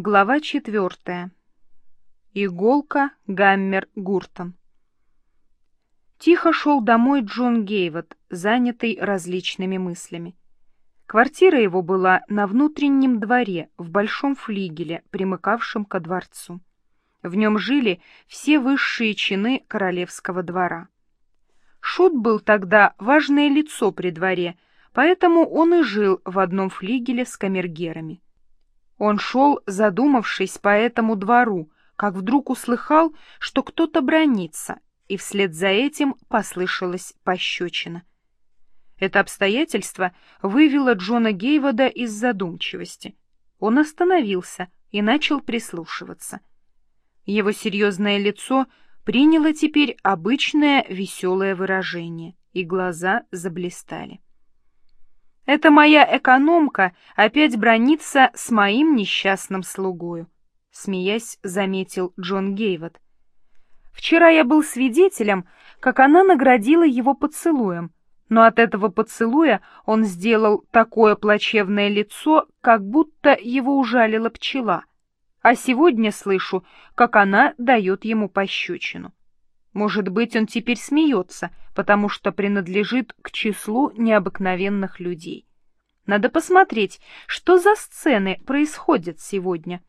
Глава четвертая. Иголка Гаммер Гуртон. Тихо шел домой Джон Гейвот, занятый различными мыслями. Квартира его была на внутреннем дворе, в большом флигеле, примыкавшем ко дворцу. В нем жили все высшие чины королевского двора. Шут был тогда важное лицо при дворе, поэтому он и жил в одном флигеле с камергерами. Он шел, задумавшись по этому двору, как вдруг услыхал, что кто-то бронится, и вслед за этим послышалась пощечина. Это обстоятельство вывело Джона Гейвода из задумчивости. Он остановился и начал прислушиваться. Его серьезное лицо приняло теперь обычное веселое выражение, и глаза заблистали. Это моя экономка опять бронится с моим несчастным слугою, — смеясь заметил Джон Гейвот. Вчера я был свидетелем, как она наградила его поцелуем, но от этого поцелуя он сделал такое плачевное лицо, как будто его ужалила пчела, а сегодня слышу, как она дает ему пощечину. Может быть, он теперь смеется, потому что принадлежит к числу необыкновенных людей. Надо посмотреть, что за сцены происходят сегодня.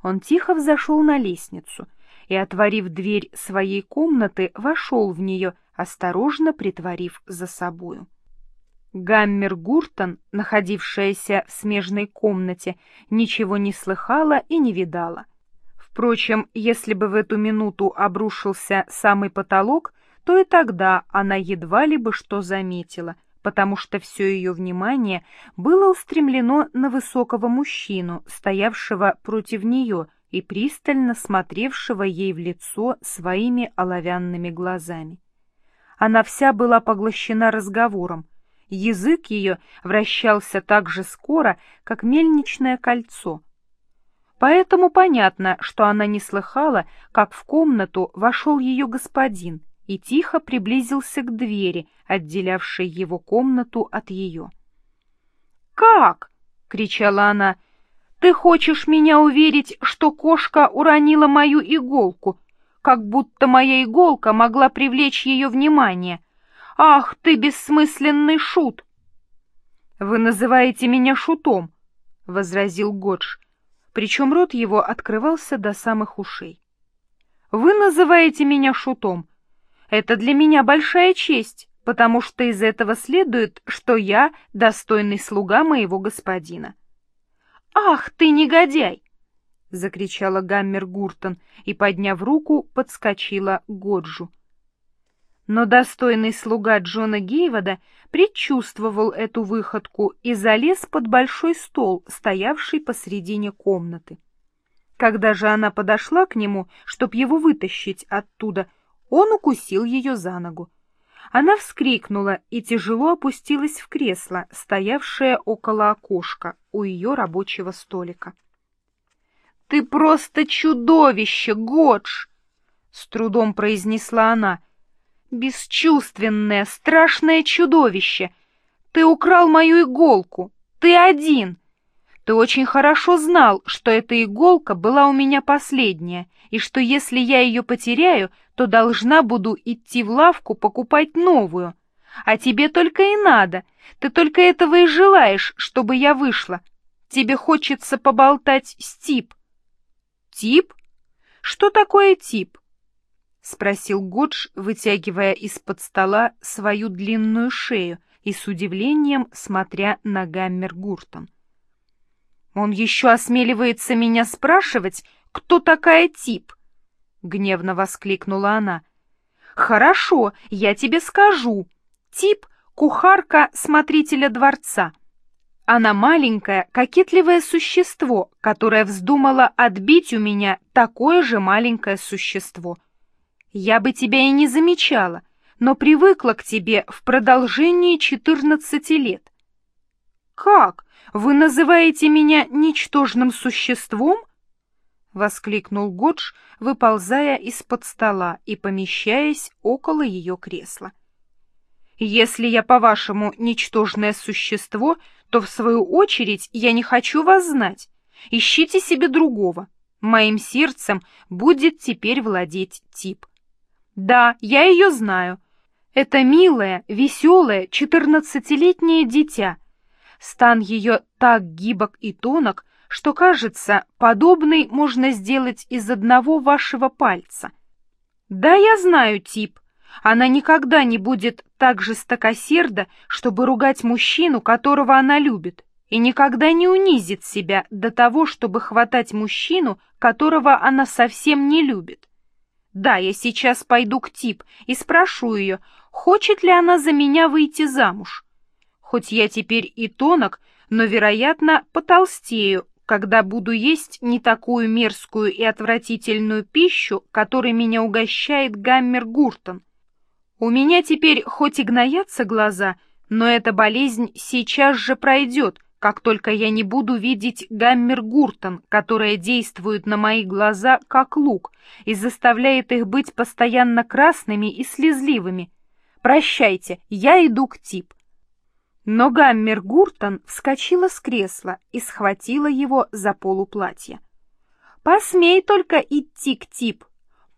Он тихо взошел на лестницу и, отворив дверь своей комнаты, вошел в нее, осторожно притворив за собою. Гаммер Гуртон, находившаяся в смежной комнате, ничего не слыхала и не видала. Впрочем, если бы в эту минуту обрушился самый потолок, то и тогда она едва ли бы что заметила, потому что все ее внимание было устремлено на высокого мужчину, стоявшего против нее и пристально смотревшего ей в лицо своими оловянными глазами. Она вся была поглощена разговором, язык ее вращался так же скоро, как мельничное кольцо — Поэтому понятно, что она не слыхала, как в комнату вошел ее господин и тихо приблизился к двери, отделявшей его комнату от ее. «Как?» — кричала она. «Ты хочешь меня уверить, что кошка уронила мою иголку, как будто моя иголка могла привлечь ее внимание? Ах, ты бессмысленный шут!» «Вы называете меня шутом», — возразил Годж причем рот его открывался до самых ушей. «Вы называете меня шутом. Это для меня большая честь, потому что из этого следует, что я достойный слуга моего господина». «Ах ты, негодяй!» — закричала Гаммер Гуртон и, подняв руку, подскочила к Годжу. Но достойный слуга Джона Гейвода предчувствовал эту выходку и залез под большой стол, стоявший посредине комнаты. Когда же она подошла к нему, чтоб его вытащить оттуда, он укусил ее за ногу. Она вскрикнула и тяжело опустилась в кресло, стоявшее около окошка у ее рабочего столика. — Ты просто чудовище, Годж! — с трудом произнесла она — Бесчувственное, страшное чудовище! Ты украл мою иголку! Ты один! Ты очень хорошо знал, что эта иголка была у меня последняя, и что если я ее потеряю, то должна буду идти в лавку покупать новую. А тебе только и надо. Ты только этого и желаешь, чтобы я вышла. Тебе хочется поболтать с Тип. Тип? Что такое Тип? — спросил Годж, вытягивая из-под стола свою длинную шею и с удивлением смотря на Гаммер Гуртон. «Он еще осмеливается меня спрашивать, кто такая тип?» — гневно воскликнула она. «Хорошо, я тебе скажу. Тип — кухарка смотрителя дворца. Она маленькое, кокетливое существо, которое вздумало отбить у меня такое же маленькое существо — я бы тебя и не замечала, но привыкла к тебе в продолжении четырнадцати лет. Как? Вы называете меня ничтожным существом? воскликнул Годж, выползая из-под стола и помещаясь около ее кресла. Если я, по-вашему, ничтожное существо, то, в свою очередь, я не хочу вас знать. Ищите себе другого. Моим сердцем будет теперь владеть тип. Да, я ее знаю. Это милое, веселое, четырнадцатилетнее дитя. Стан ее так гибок и тонок, что, кажется, подобный можно сделать из одного вашего пальца. Да, я знаю тип. Она никогда не будет так жестокосерда, чтобы ругать мужчину, которого она любит, и никогда не унизит себя до того, чтобы хватать мужчину, которого она совсем не любит. Да, я сейчас пойду к Тип и спрошу ее, хочет ли она за меня выйти замуж. Хоть я теперь и тонок, но, вероятно, потолстею, когда буду есть не такую мерзкую и отвратительную пищу, которой меня угощает Гаммер Гуртон. У меня теперь хоть и гноятся глаза, но эта болезнь сейчас же пройдет, как только я не буду видеть гаммер-гуртон, которая действует на мои глаза как лук и заставляет их быть постоянно красными и слезливыми. Прощайте, я иду к Тип. Но гаммер-гуртон вскочила с кресла и схватила его за полуплатье. «Посмей только идти к Тип,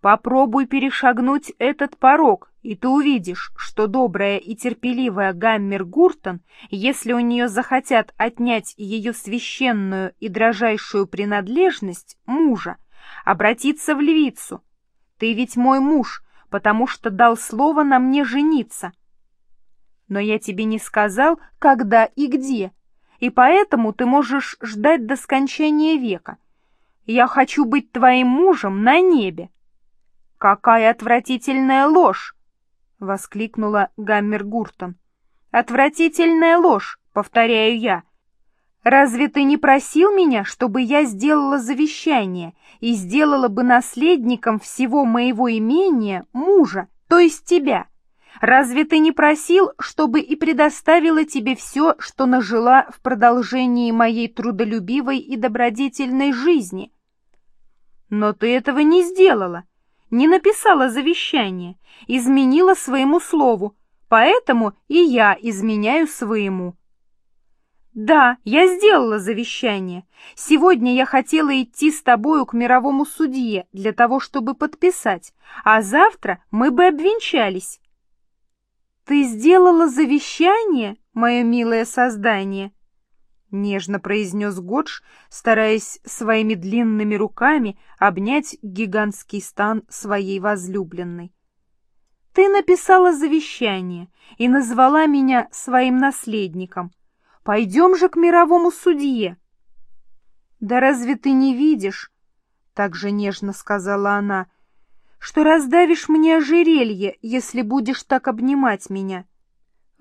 Попробуй перешагнуть этот порог, и ты увидишь, что добрая и терпеливая Гаммер Гуртон, если у нее захотят отнять ее священную и дрожайшую принадлежность мужа, обратиться в львицу. Ты ведь мой муж, потому что дал слово на мне жениться. Но я тебе не сказал, когда и где, и поэтому ты можешь ждать до скончания века. Я хочу быть твоим мужем на небе, «Какая отвратительная ложь!» — воскликнула Гаммер Гуртон. «Отвратительная ложь!» — повторяю я. «Разве ты не просил меня, чтобы я сделала завещание и сделала бы наследником всего моего имения мужа, то есть тебя?» Разве ты не просил, чтобы и предоставила тебе все, что нажила в продолжении моей трудолюбивой и добродетельной жизни? Но ты этого не сделала не написала завещание, изменила своему слову, поэтому и я изменяю своему. Да, я сделала завещание. Сегодня я хотела идти с тобою к мировому судье для того, чтобы подписать, а завтра мы бы обвенчались. Ты сделала завещание, мое милое создание? Нежно произнес Годж, стараясь своими длинными руками обнять гигантский стан своей возлюбленной. Ты написала завещание и назвала меня своим наследником. Пойдем же к мировому судье. Да разве ты не видишь, так же нежно сказала она, что раздавишь мне ожерелье, если будешь так обнимать меня? —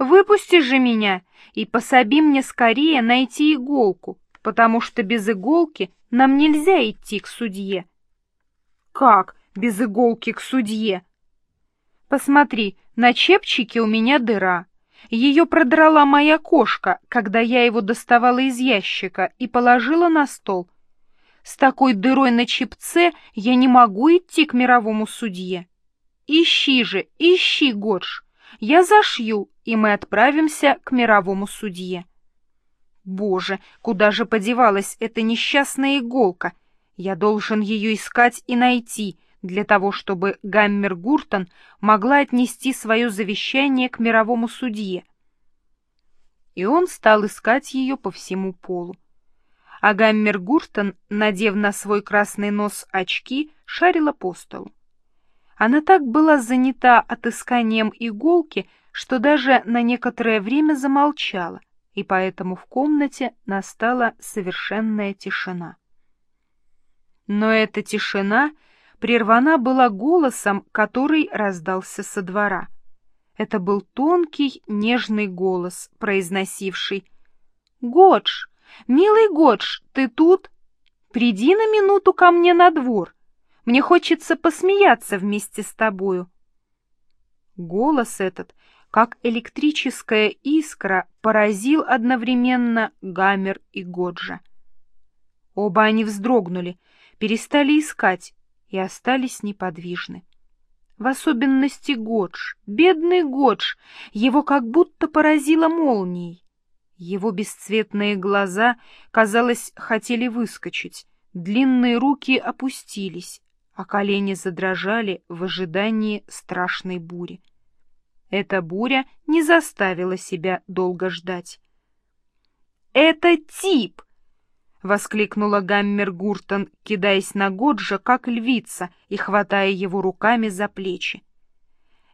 Выпусти же меня и пособи мне скорее найти иголку, потому что без иголки нам нельзя идти к судье. Как без иголки к судье? Посмотри, на чепчике у меня дыра. Ее продрала моя кошка, когда я его доставала из ящика и положила на стол. С такой дырой на чепце я не могу идти к мировому судье. Ищи же, ищи, Годж. Я зашью, и мы отправимся к мировому судье. Боже, куда же подевалась эта несчастная иголка? Я должен ее искать и найти, для того, чтобы Гаммер Гуртон могла отнести свое завещание к мировому судье. И он стал искать ее по всему полу. А Гаммер Гуртон, надев на свой красный нос очки, шарила по столу. Она так была занята отысканием иголки, что даже на некоторое время замолчала, и поэтому в комнате настала совершенная тишина. Но эта тишина прервана была голосом, который раздался со двора. Это был тонкий, нежный голос, произносивший «Годж, милый Годж, ты тут? Приди на минуту ко мне на двор. Мне хочется посмеяться вместе с тобою». Голос этот как электрическая искра поразил одновременно Гамер и Годжа. Оба они вздрогнули, перестали искать и остались неподвижны. В особенности Годж, бедный Годж, его как будто поразило молнией. Его бесцветные глаза, казалось, хотели выскочить, длинные руки опустились, а колени задрожали в ожидании страшной бури. Эта буря не заставила себя долго ждать. «Это тип!» — воскликнула Гаммер Гуртон, кидаясь на Годжа, как львица, и хватая его руками за плечи.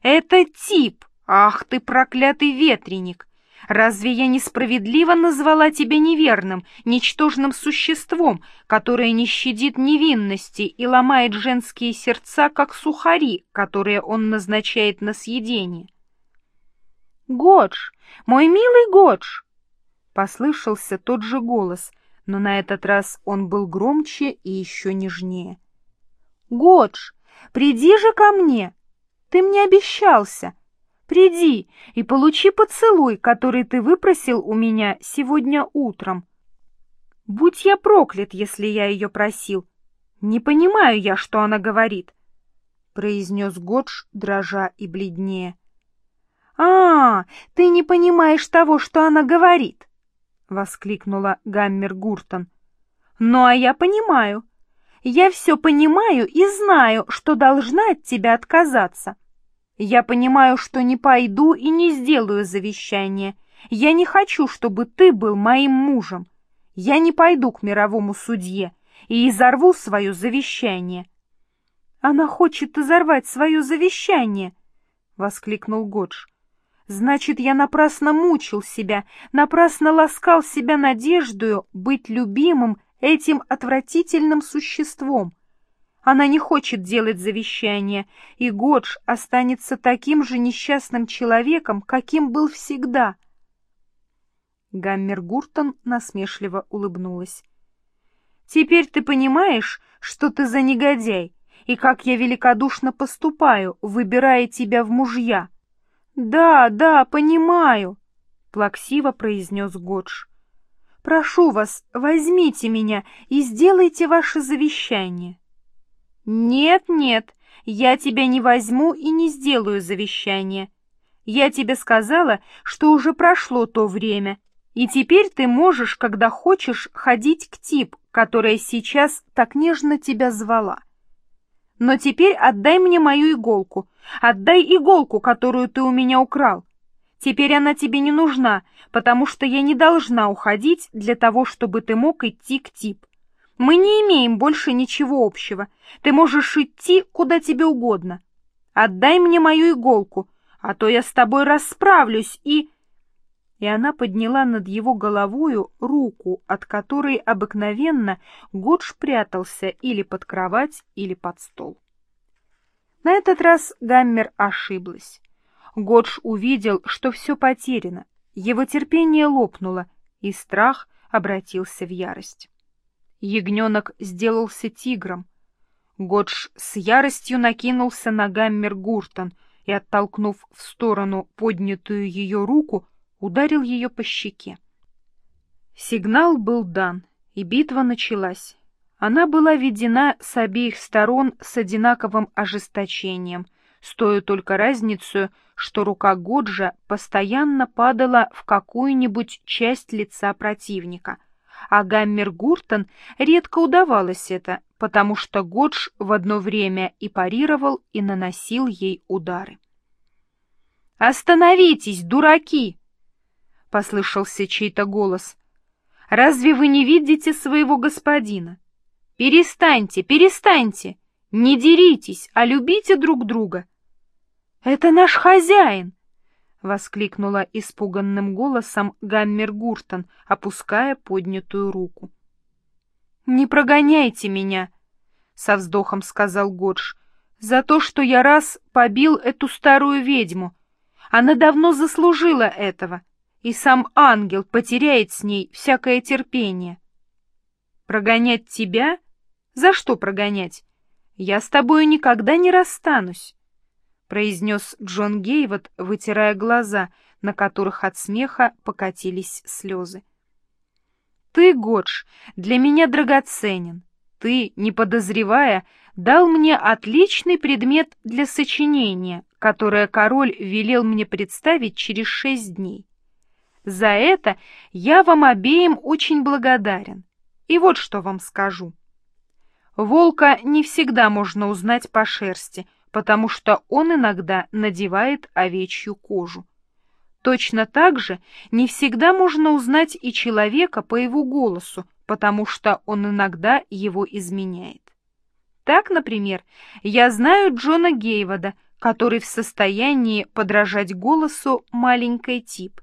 «Это тип! Ах ты, проклятый ветреник! Разве я несправедливо назвала тебя неверным, ничтожным существом, которое не щадит невинности и ломает женские сердца, как сухари, которые он назначает на съедение?» «Годж! Мой милый Годж!» Послышался тот же голос, но на этот раз он был громче и еще нежнее. «Годж, приди же ко мне! Ты мне обещался! Приди и получи поцелуй, который ты выпросил у меня сегодня утром. Будь я проклят, если я ее просил. Не понимаю я, что она говорит», — произнес Годж, дрожа и бледнее. «А, ты не понимаешь того, что она говорит!» — воскликнула Гаммер Гуртон. «Ну, а я понимаю. Я все понимаю и знаю, что должна от тебя отказаться. Я понимаю, что не пойду и не сделаю завещание. Я не хочу, чтобы ты был моим мужем. Я не пойду к мировому судье и изорву свое завещание». «Она хочет изорвать свое завещание!» — воскликнул Годж. Значит, я напрасно мучил себя, напрасно ласкал себя надеждою быть любимым этим отвратительным существом. Она не хочет делать завещание, и Годж останется таким же несчастным человеком, каким был всегда. Гаммер Гуртон насмешливо улыбнулась. «Теперь ты понимаешь, что ты за негодяй, и как я великодушно поступаю, выбирая тебя в мужья». «Да, да, понимаю», — плаксиво произнес Годж. «Прошу вас, возьмите меня и сделайте ваше завещание». «Нет, нет, я тебя не возьму и не сделаю завещание. Я тебе сказала, что уже прошло то время, и теперь ты можешь, когда хочешь, ходить к тип, которая сейчас так нежно тебя звала. Но теперь отдай мне мою иголку. Отдай иголку, которую ты у меня украл. Теперь она тебе не нужна, потому что я не должна уходить для того, чтобы ты мог идти к тип. Мы не имеем больше ничего общего. Ты можешь идти куда тебе угодно. Отдай мне мою иголку, а то я с тобой расправлюсь и и она подняла над его головою руку, от которой обыкновенно Годж прятался или под кровать, или под стол. На этот раз Гаммер ошиблась. Годж увидел, что все потеряно, его терпение лопнуло, и страх обратился в ярость. Ягненок сделался тигром. Годж с яростью накинулся на Гаммер Гуртон и, оттолкнув в сторону поднятую ее руку, ударил ее по щеке. Сигнал был дан, и битва началась. Она была ведена с обеих сторон с одинаковым ожесточением, с только разницей, что рука Годжа постоянно падала в какую-нибудь часть лица противника, а Гаммер Гуртон редко удавалось это, потому что Годж в одно время и парировал, и наносил ей удары. «Остановитесь, дураки!» — послышался чей-то голос. «Разве вы не видите своего господина? Перестаньте, перестаньте! Не деритесь, а любите друг друга!» «Это наш хозяин!» — воскликнула испуганным голосом Гаммер Гуртон, опуская поднятую руку. «Не прогоняйте меня!» — со вздохом сказал Годж. «За то, что я раз побил эту старую ведьму. Она давно заслужила этого и сам ангел потеряет с ней всякое терпение. Прогонять тебя? За что прогонять? Я с тобою никогда не расстанусь, — произнес Джон Гейвот, вытирая глаза, на которых от смеха покатились слезы. Ты, Годж, для меня драгоценен. Ты, не подозревая, дал мне отличный предмет для сочинения, которое король велел мне представить через шесть дней. За это я вам обеим очень благодарен. И вот что вам скажу. Волка не всегда можно узнать по шерсти, потому что он иногда надевает овечью кожу. Точно так же не всегда можно узнать и человека по его голосу, потому что он иногда его изменяет. Так, например, я знаю Джона Гейвода, который в состоянии подражать голосу маленькой тип,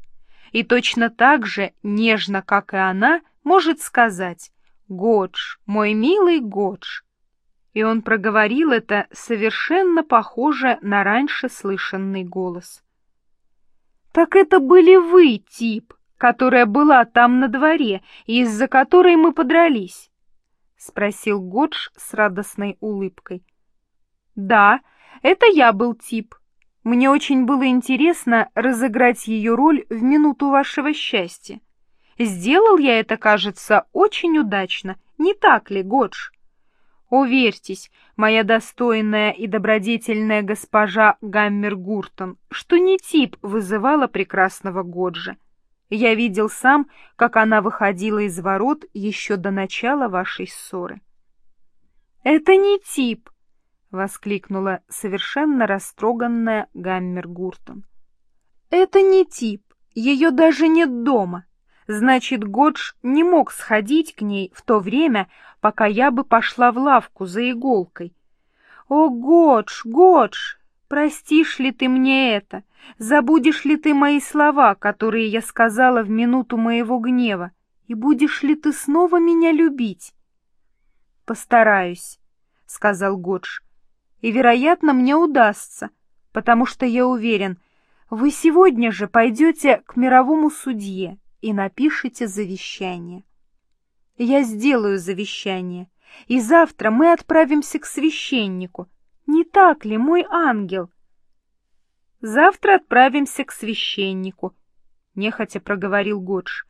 и точно так же, нежно, как и она, может сказать «Годж, мой милый Годж». И он проговорил это совершенно похоже на раньше слышанный голос. «Так это были вы, тип, которая была там на дворе и из-за которой мы подрались?» — спросил Годж с радостной улыбкой. «Да, это я был тип. Мне очень было интересно разыграть ее роль в минуту вашего счастья. Сделал я это, кажется, очень удачно, не так ли, Годж?» Уверьтесь, моя достойная и добродетельная госпожа Гаммер Гуртон, что не тип вызывала прекрасного Годжа. Я видел сам, как она выходила из ворот еще до начала вашей ссоры. «Это не тип!» — воскликнула совершенно растроганная Гаммер Гуртон. «Это не тип, ее даже нет дома. Значит, Годж не мог сходить к ней в то время, пока я бы пошла в лавку за иголкой. О, Годж, Годж, простишь ли ты мне это? Забудешь ли ты мои слова, которые я сказала в минуту моего гнева? И будешь ли ты снова меня любить? Постараюсь, — сказал Годж. И, вероятно, мне удастся, потому что я уверен, вы сегодня же пойдете к мировому судье и напишите завещание. Я сделаю завещание, и завтра мы отправимся к священнику. Не так ли, мой ангел? Завтра отправимся к священнику, нехотя проговорил Годж.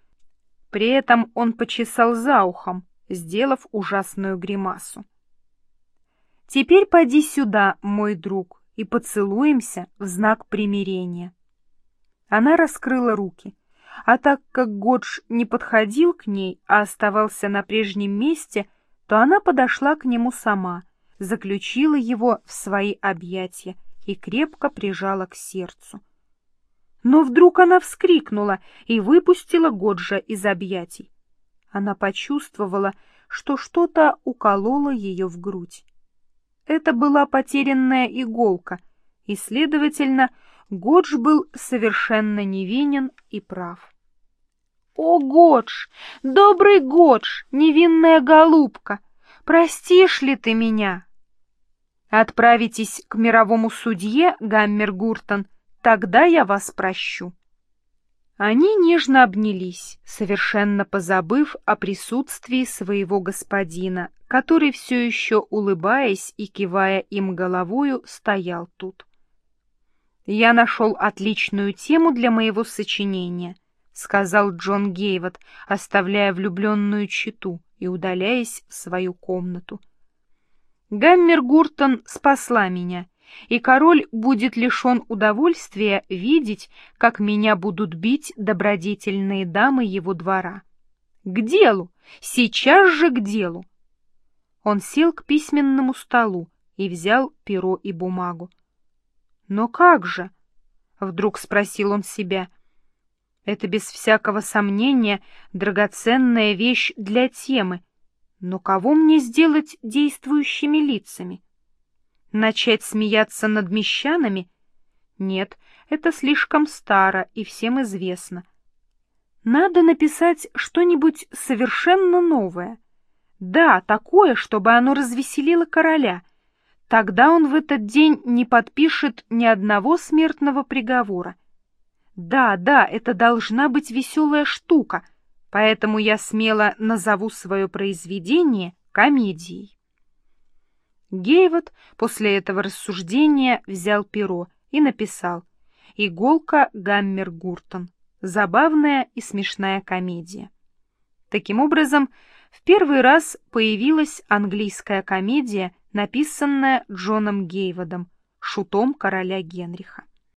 При этом он почесал за ухом, сделав ужасную гримасу. Теперь поди сюда, мой друг, и поцелуемся в знак примирения. Она раскрыла руки — а так как Годж не подходил к ней, а оставался на прежнем месте, то она подошла к нему сама, заключила его в свои объятия и крепко прижала к сердцу. Но вдруг она вскрикнула и выпустила Годжа из объятий. Она почувствовала, что что-то укололо ее в грудь. Это была потерянная иголка, и, следовательно, Годж был совершенно невинен и прав. «О, Годж! Добрый Годж, невинная голубка! Простишь ли ты меня?» «Отправитесь к мировому судье, Гаммер Гуртон, тогда я вас прощу». Они нежно обнялись, совершенно позабыв о присутствии своего господина, который все еще, улыбаясь и кивая им головою, стоял тут. «Я нашел отличную тему для моего сочинения», — сказал Джон Гейвот, оставляя влюбленную читу и удаляясь в свою комнату. «Гаммер Гуртон спасла меня, и король будет лишен удовольствия видеть, как меня будут бить добродетельные дамы его двора. К делу! Сейчас же к делу!» Он сел к письменному столу и взял перо и бумагу. Но как же? Вдруг спросил он себя. Это без всякого сомнения драгоценная вещь для темы. Но кого мне сделать действующими лицами? Начать смеяться над мещанами? Нет, это слишком старо и всем известно. Надо написать что-нибудь совершенно новое. Да, такое, чтобы оно развеселило короля — Тогда он в этот день не подпишет ни одного смертного приговора. Да, да, это должна быть веселая штука, поэтому я смело назову свое произведение комедией. Гейвот после этого рассуждения взял перо и написал «Иголка Гаммер Гуртон. Забавная и смешная комедия». Таким образом, в первый раз появилась английская комедия написанная Джоном Гейводом, шутом короля Генриха.